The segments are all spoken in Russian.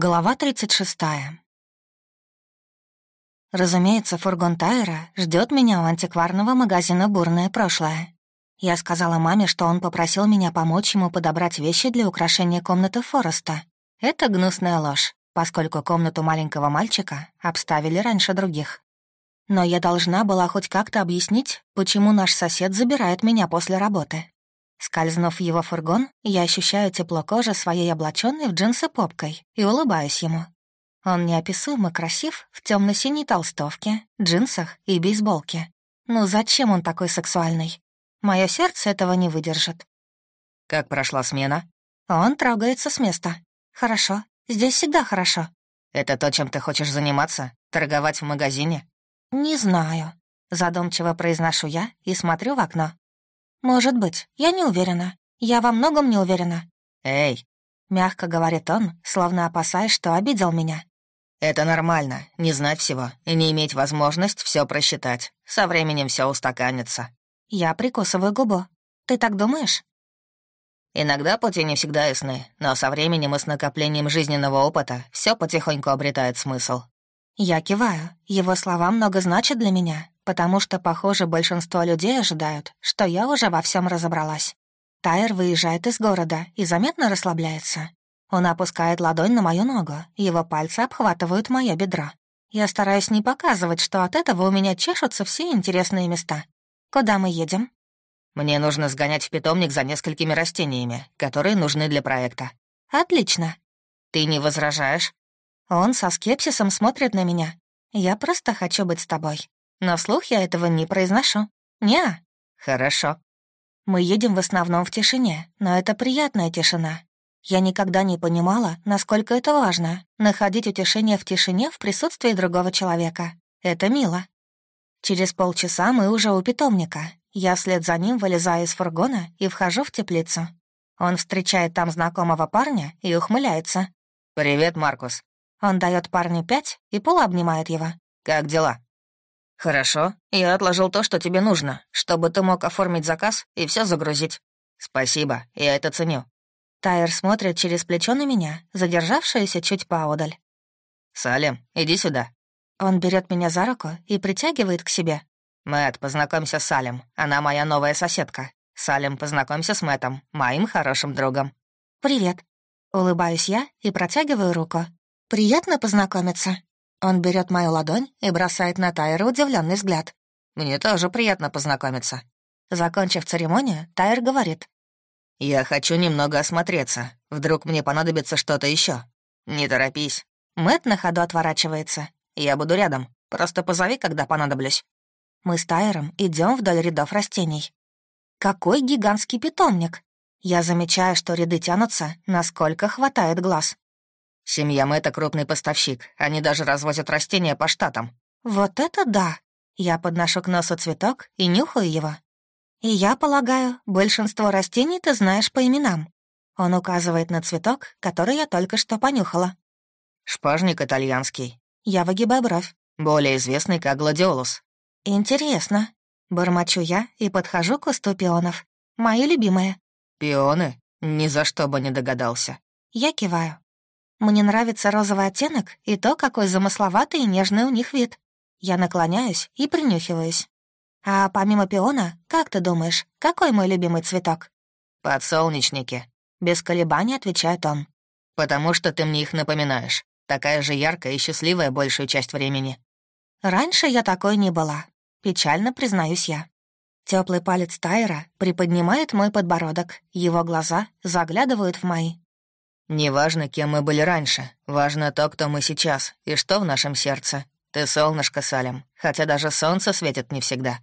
Глава 36. Разумеется, фургон Тайра ждет меня у антикварного магазина «Бурное прошлое». Я сказала маме, что он попросил меня помочь ему подобрать вещи для украшения комнаты Фореста. Это гнусная ложь, поскольку комнату маленького мальчика обставили раньше других. Но я должна была хоть как-то объяснить, почему наш сосед забирает меня после работы. Скользнув в его фургон, я ощущаю тепло кожи своей облаченной в джинсы попкой и улыбаюсь ему. Он неописуемо красив в темно синей толстовке, джинсах и бейсболке. Ну зачем он такой сексуальный? Мое сердце этого не выдержит. «Как прошла смена?» Он трогается с места. «Хорошо. Здесь всегда хорошо». «Это то, чем ты хочешь заниматься? Торговать в магазине?» «Не знаю», — задумчиво произношу я и смотрю в окно. «Может быть, я не уверена. Я во многом не уверена». «Эй!» — мягко говорит он, словно опасаясь, что обидел меня. «Это нормально, не знать всего и не иметь возможность все просчитать. Со временем все устаканится». Я прикусываю губу. «Ты так думаешь?» Иногда пути не всегда ясны, но со временем и с накоплением жизненного опыта все потихоньку обретает смысл. Я киваю. Его слова много значат для меня, потому что, похоже, большинство людей ожидают, что я уже во всем разобралась. Тайр выезжает из города и заметно расслабляется. Он опускает ладонь на мою ногу, его пальцы обхватывают мое бедро. Я стараюсь не показывать, что от этого у меня чешутся все интересные места. Куда мы едем? Мне нужно сгонять в питомник за несколькими растениями, которые нужны для проекта. Отлично. Ты не возражаешь? Он со скепсисом смотрит на меня. Я просто хочу быть с тобой. Но вслух я этого не произношу. не Хорошо. Мы едем в основном в тишине, но это приятная тишина. Я никогда не понимала, насколько это важно — находить утешение в тишине в присутствии другого человека. Это мило. Через полчаса мы уже у питомника. Я вслед за ним вылезаю из фургона и вхожу в теплицу. Он встречает там знакомого парня и ухмыляется. «Привет, Маркус». Он дает парню пять и полуобнимает его. «Как дела?» «Хорошо. Я отложил то, что тебе нужно, чтобы ты мог оформить заказ и все загрузить. Спасибо, я это ценю». Тайер смотрит через плечо на меня, задержавшуюся чуть поодаль. «Салем, иди сюда». Он берет меня за руку и притягивает к себе. Мэт, познакомься с Салем. Она моя новая соседка. Салем, познакомься с Мэтом, моим хорошим другом». «Привет». Улыбаюсь я и протягиваю руку. «Приятно познакомиться». Он берет мою ладонь и бросает на Тайра удивленный взгляд. «Мне тоже приятно познакомиться». Закончив церемонию, Тайр говорит. «Я хочу немного осмотреться. Вдруг мне понадобится что-то еще. Не торопись». Мэт на ходу отворачивается. «Я буду рядом. Просто позови, когда понадоблюсь». Мы с Тайром идем вдоль рядов растений. Какой гигантский питомник! Я замечаю, что ряды тянутся, насколько хватает глаз. Семья Мэтта — крупный поставщик. Они даже развозят растения по штатам. Вот это да! Я подношу к носу цветок и нюхаю его. И я полагаю, большинство растений ты знаешь по именам. Он указывает на цветок, который я только что понюхала. Шпажник итальянский. Я выгибаю бровь. Более известный как гладиолус. Интересно. Бормочу я и подхожу к кусту пионов. Мои любимые. Пионы? Ни за что бы не догадался. Я киваю. Мне нравится розовый оттенок и то, какой замысловатый и нежный у них вид. Я наклоняюсь и принюхиваюсь. А помимо пиона, как ты думаешь, какой мой любимый цветок? Подсолнечники. Без колебаний отвечает он. Потому что ты мне их напоминаешь. Такая же яркая и счастливая большую часть времени. Раньше я такой не была. Печально признаюсь я. Теплый палец Тайра приподнимает мой подбородок, его глаза заглядывают в мои. «Неважно, кем мы были раньше, важно то, кто мы сейчас и что в нашем сердце. Ты солнышко, Салем, хотя даже солнце светит не всегда».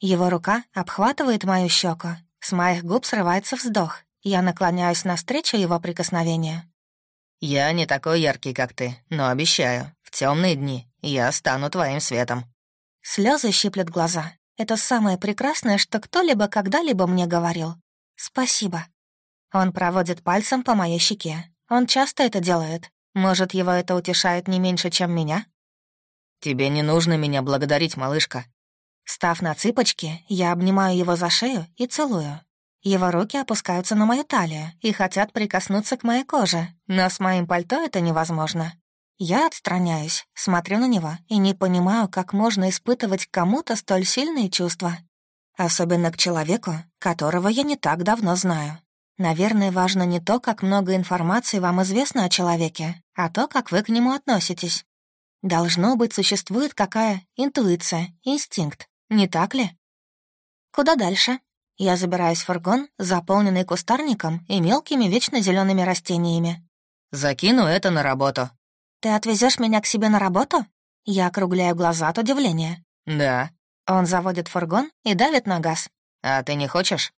Его рука обхватывает мою щеку, с моих губ срывается вздох, я наклоняюсь навстречу его прикосновению. «Я не такой яркий, как ты, но обещаю, в темные дни я стану твоим светом». Слезы щиплет глаза. Это самое прекрасное, что кто-либо когда-либо мне говорил. Спасибо. Он проводит пальцем по моей щеке. Он часто это делает. Может, его это утешает не меньше, чем меня? «Тебе не нужно меня благодарить, малышка». Став на цыпочки, я обнимаю его за шею и целую. Его руки опускаются на мою талию и хотят прикоснуться к моей коже, но с моим пальто это невозможно. Я отстраняюсь, смотрю на него и не понимаю, как можно испытывать кому-то столь сильные чувства. Особенно к человеку, которого я не так давно знаю. Наверное, важно не то, как много информации вам известно о человеке, а то, как вы к нему относитесь. Должно быть, существует какая интуиция, инстинкт, не так ли? Куда дальше? Я забираюсь в фургон, заполненный кустарником и мелкими вечно зелеными растениями. Закину это на работу. Ты отвезешь меня к себе на работу? Я округляю глаза от удивления. Да. Он заводит фургон и давит на газ. А ты не хочешь?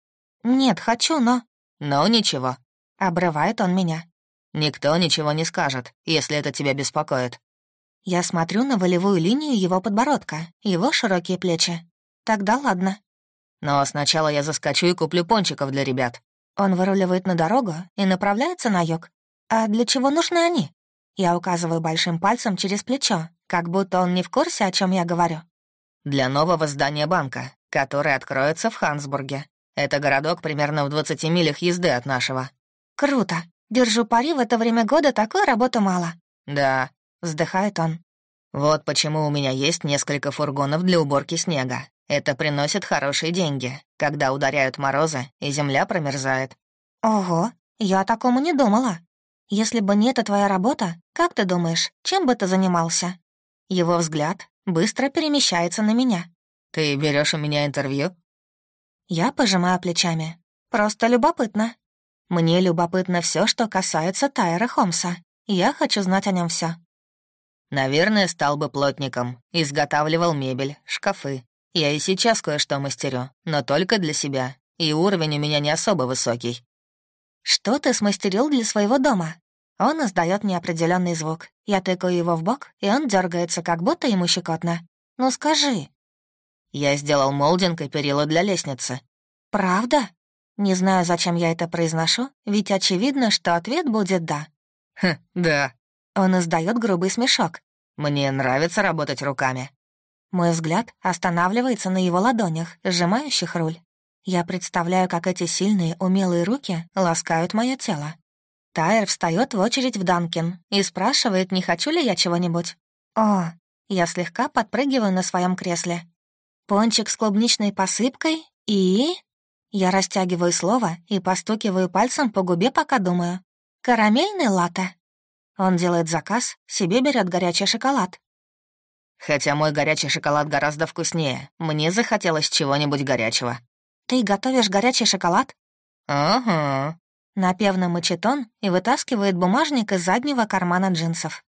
Нет, хочу, но... «Ну, ничего». Обрывает он меня. «Никто ничего не скажет, если это тебя беспокоит». Я смотрю на волевую линию его подбородка, его широкие плечи. Тогда ладно. Но сначала я заскочу и куплю пончиков для ребят. Он выруливает на дорогу и направляется на юг. А для чего нужны они? Я указываю большим пальцем через плечо, как будто он не в курсе, о чем я говорю. Для нового здания банка, которое откроется в Хансбурге. Это городок примерно в 20 милях езды от нашего». «Круто. Держу пари, в это время года такой работы мало». «Да», — вздыхает он. «Вот почему у меня есть несколько фургонов для уборки снега. Это приносит хорошие деньги, когда ударяют морозы, и земля промерзает». «Ого, я о такому не думала. Если бы не эта твоя работа, как ты думаешь, чем бы ты занимался?» Его взгляд быстро перемещается на меня. «Ты берешь у меня интервью?» Я пожимаю плечами. Просто любопытно. Мне любопытно все, что касается Тайра Холмса. Я хочу знать о нем все. Наверное, стал бы плотником. Изготавливал мебель, шкафы. Я и сейчас кое-что мастерю, но только для себя. И уровень у меня не особо высокий. Что ты смастерил для своего дома? Он издает неопределенный звук. Я тыкаю его в бок, и он дергается, как будто ему щекотно. Ну скажи, я сделал молдинг и перила для лестницы. Правда? Не знаю, зачем я это произношу, ведь очевидно, что ответ будет «да». Хм, да. Он издает грубый смешок. Мне нравится работать руками. Мой взгляд останавливается на его ладонях, сжимающих руль. Я представляю, как эти сильные, умелые руки ласкают мое тело. Тайр встает в очередь в Данкин и спрашивает, не хочу ли я чего-нибудь. О, я слегка подпрыгиваю на своем кресле. Пончик с клубничной посыпкой и... Я растягиваю слово и постукиваю пальцем по губе, пока думаю. Карамельный латте. Он делает заказ, себе берет горячий шоколад. Хотя мой горячий шоколад гораздо вкуснее. Мне захотелось чего-нибудь горячего. Ты готовишь горячий шоколад? Ага. Напевно мычит он и вытаскивает бумажник из заднего кармана джинсов.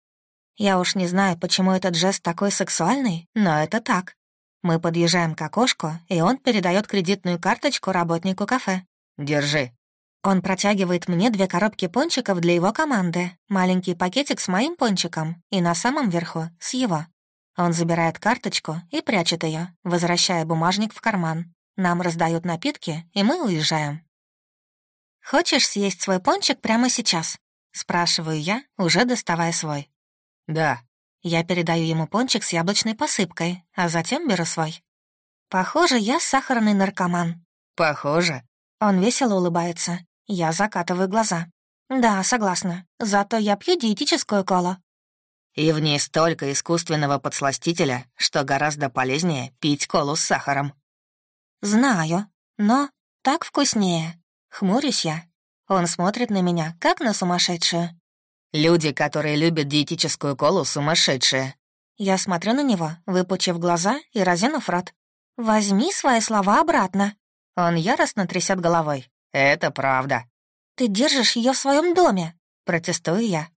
Я уж не знаю, почему этот жест такой сексуальный, но это так. Мы подъезжаем к окошку, и он передает кредитную карточку работнику кафе. «Держи». Он протягивает мне две коробки пончиков для его команды, маленький пакетик с моим пончиком и на самом верху — с его. Он забирает карточку и прячет ее, возвращая бумажник в карман. Нам раздают напитки, и мы уезжаем. «Хочешь съесть свой пончик прямо сейчас?» — спрашиваю я, уже доставая свой. «Да», я передаю ему пончик с яблочной посыпкой, а затем беру свой. Похоже, я сахарный наркоман. Похоже. Он весело улыбается. Я закатываю глаза. Да, согласна. Зато я пью диетическую колу. И в ней столько искусственного подсластителя, что гораздо полезнее пить колу с сахаром. Знаю, но так вкуснее. Хмурюсь я. Он смотрит на меня, как на сумасшедшую. Люди, которые любят диетическую колу, сумасшедшие. Я смотрю на него, выпучив глаза и разинув рот. «Возьми свои слова обратно». Он яростно трясет головой. «Это правда». «Ты держишь ее в своем доме», — протестую я.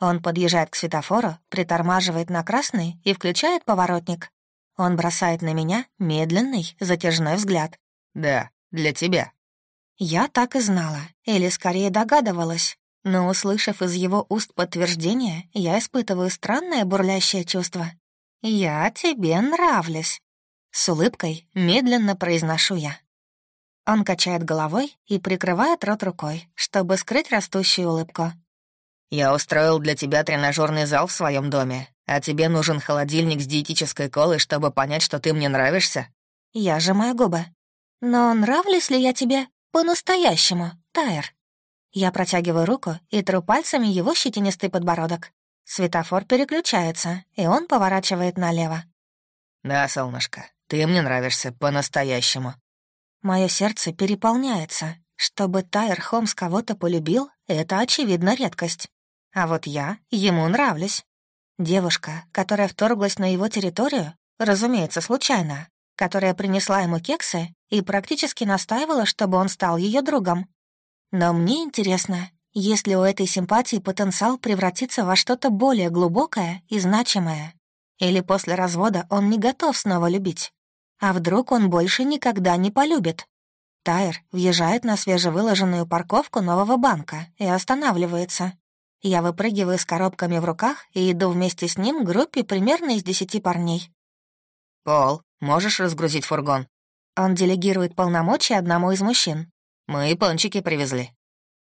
Он подъезжает к светофору, притормаживает на красный и включает поворотник. Он бросает на меня медленный, затяжной взгляд. «Да, для тебя». Я так и знала, или скорее догадывалась. Но, услышав из его уст подтверждение, я испытываю странное бурлящее чувство. «Я тебе нравлюсь», — с улыбкой медленно произношу я. Он качает головой и прикрывает рот рукой, чтобы скрыть растущую улыбку. «Я устроил для тебя тренажерный зал в своем доме, а тебе нужен холодильник с диетической колой, чтобы понять, что ты мне нравишься?» Я сжимаю губы. «Но нравлюсь ли я тебе? По-настоящему, Тайр. Я протягиваю руку и тру пальцами его щетинистый подбородок. Светофор переключается, и он поворачивает налево. «Да, солнышко, ты мне нравишься по-настоящему». Мое сердце переполняется. Чтобы Тайр Холмс кого-то полюбил, это, очевидно, редкость. А вот я ему нравлюсь. Девушка, которая вторглась на его территорию, разумеется, случайно, которая принесла ему кексы и практически настаивала, чтобы он стал ее другом. Но мне интересно, есть ли у этой симпатии потенциал превратиться во что-то более глубокое и значимое. Или после развода он не готов снова любить. А вдруг он больше никогда не полюбит? Тайр въезжает на свежевыложенную парковку нового банка и останавливается. Я выпрыгиваю с коробками в руках и иду вместе с ним к группе примерно из десяти парней. «Пол, можешь разгрузить фургон?» Он делегирует полномочия одному из мужчин. «Мы пончики привезли».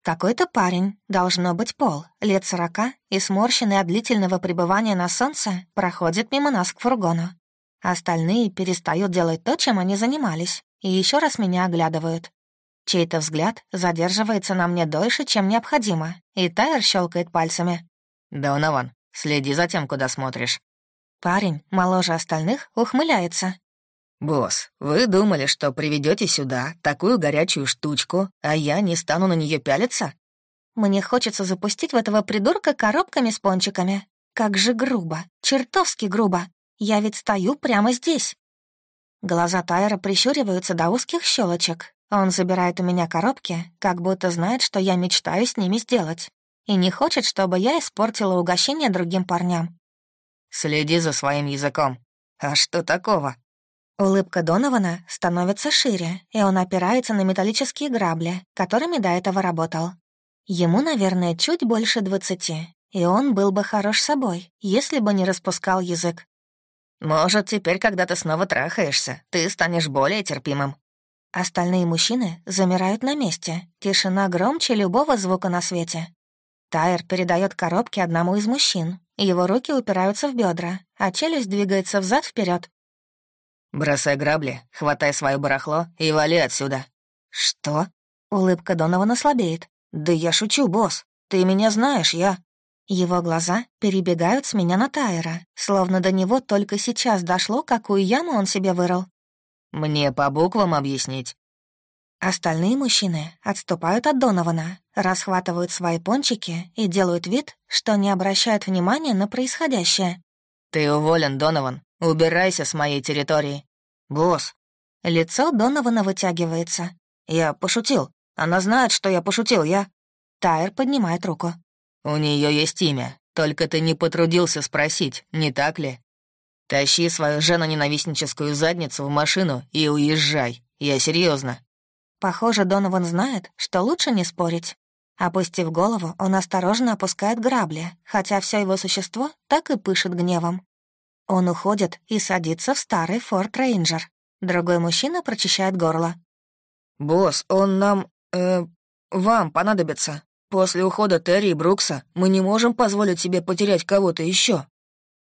Какой-то парень, должно быть Пол, лет сорока, и сморщенный от длительного пребывания на солнце, проходит мимо нас к фургону. Остальные перестают делать то, чем они занимались, и еще раз меня оглядывают. Чей-то взгляд задерживается на мне дольше, чем необходимо, и Тайер щелкает пальцами. «Донован, следи за тем, куда смотришь». Парень, моложе остальных, ухмыляется. «Босс, вы думали, что приведете сюда такую горячую штучку, а я не стану на нее пялиться?» Мне хочется запустить в этого придурка коробками с пончиками. Как же грубо, чертовски грубо. Я ведь стою прямо здесь. Глаза Тайра прищуриваются до узких щелочек. Он забирает у меня коробки, как будто знает, что я мечтаю с ними сделать. И не хочет, чтобы я испортила угощение другим парням. «Следи за своим языком. А что такого?» Улыбка Донована становится шире, и он опирается на металлические грабли, которыми до этого работал. Ему, наверное, чуть больше двадцати, и он был бы хорош собой, если бы не распускал язык. Может, теперь, когда ты снова трахаешься, ты станешь более терпимым». Остальные мужчины замирают на месте. Тишина громче любого звука на свете. Тайер передает коробки одному из мужчин. Его руки упираются в бедра, а челюсть двигается взад вперед. «Бросай грабли, хватай свое барахло и вали отсюда». «Что?» Улыбка Донована слабеет. «Да я шучу, босс. Ты меня знаешь, я...» Его глаза перебегают с меня на Тайера, словно до него только сейчас дошло, какую яму он себе вырыл. «Мне по буквам объяснить?» Остальные мужчины отступают от Донована, расхватывают свои пончики и делают вид, что не обращают внимания на происходящее. «Ты уволен, Донован. Убирайся с моей территории». «Босс». Лицо Донована вытягивается. «Я пошутил. Она знает, что я пошутил, я...» Тайер поднимает руку. «У нее есть имя, только ты не потрудился спросить, не так ли? Тащи свою жену-ненавистническую задницу в машину и уезжай. Я серьезно. Похоже, Донован знает, что лучше не спорить. Опустив голову, он осторожно опускает грабли, хотя все его существо так и пышет гневом. Он уходит и садится в старый Форд Рейнджер. Другой мужчина прочищает горло. «Босс, он нам... э... вам понадобится. После ухода Терри и Брукса мы не можем позволить себе потерять кого-то еще.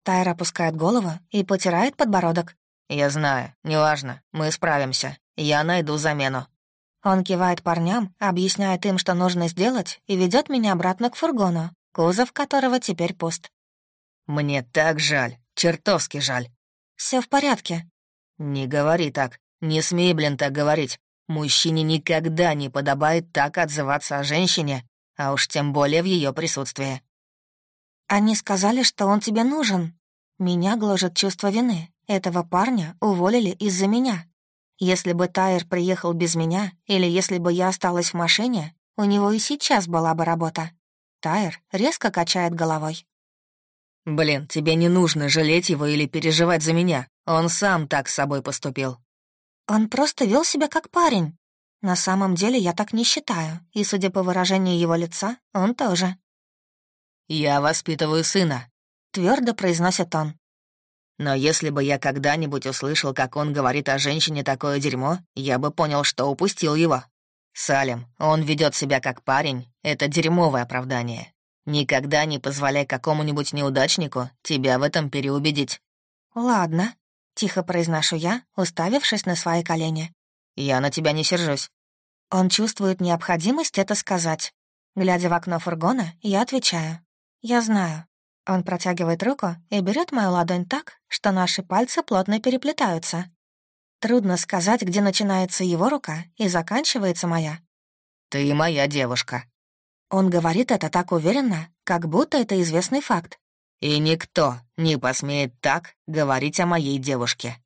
Тайра опускает голову и потирает подбородок. «Я знаю, неважно, мы справимся. Я найду замену». Он кивает парням, объясняет им, что нужно сделать, и ведет меня обратно к фургону, кузов которого теперь пуст. «Мне так жаль, чертовски жаль». Все в порядке». «Не говори так, не смей, блин, так говорить. Мужчине никогда не подобает так отзываться о женщине, а уж тем более в ее присутствии. «Они сказали, что он тебе нужен. Меня гложет чувство вины. Этого парня уволили из-за меня. Если бы Тайер приехал без меня, или если бы я осталась в машине, у него и сейчас была бы работа». Тайер резко качает головой. «Блин, тебе не нужно жалеть его или переживать за меня. Он сам так с собой поступил». «Он просто вел себя как парень. На самом деле я так не считаю, и, судя по выражению его лица, он тоже. «Я воспитываю сына», — твердо произносит он. «Но если бы я когда-нибудь услышал, как он говорит о женщине такое дерьмо, я бы понял, что упустил его. Салем, он ведет себя как парень, это дерьмовое оправдание. Никогда не позволяй какому-нибудь неудачнику тебя в этом переубедить». «Ладно», — тихо произношу я, уставившись на свои колени. «Я на тебя не сержусь. Он чувствует необходимость это сказать. Глядя в окно фургона, я отвечаю. «Я знаю». Он протягивает руку и берет мою ладонь так, что наши пальцы плотно переплетаются. Трудно сказать, где начинается его рука и заканчивается моя. «Ты моя девушка». Он говорит это так уверенно, как будто это известный факт. «И никто не посмеет так говорить о моей девушке».